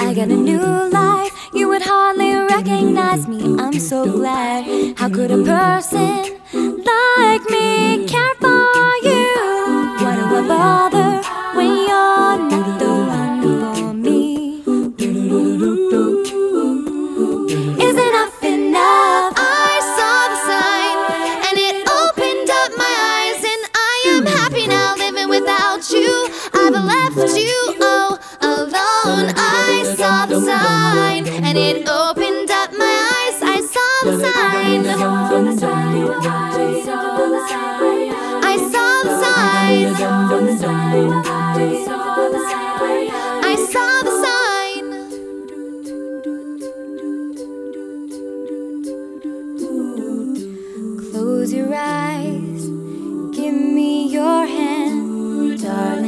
I got a new life. You would hardly recognize me. I'm so glad. How could a person left you all alone. I saw the sign and it opened up my eyes. I saw the sign. I saw the sign. I saw the sign. Close your eyes, give me your hand, darling.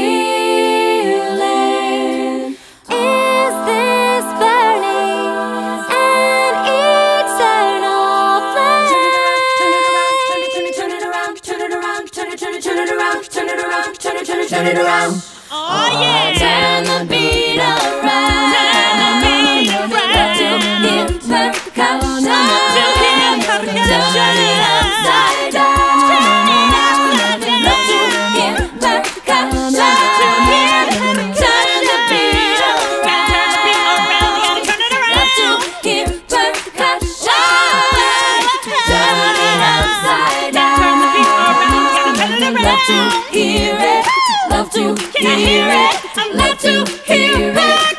flame? Oh yeah. Turn the beat around. Turn the beat around. Love to hear percussion. to hear it. I love to hear it.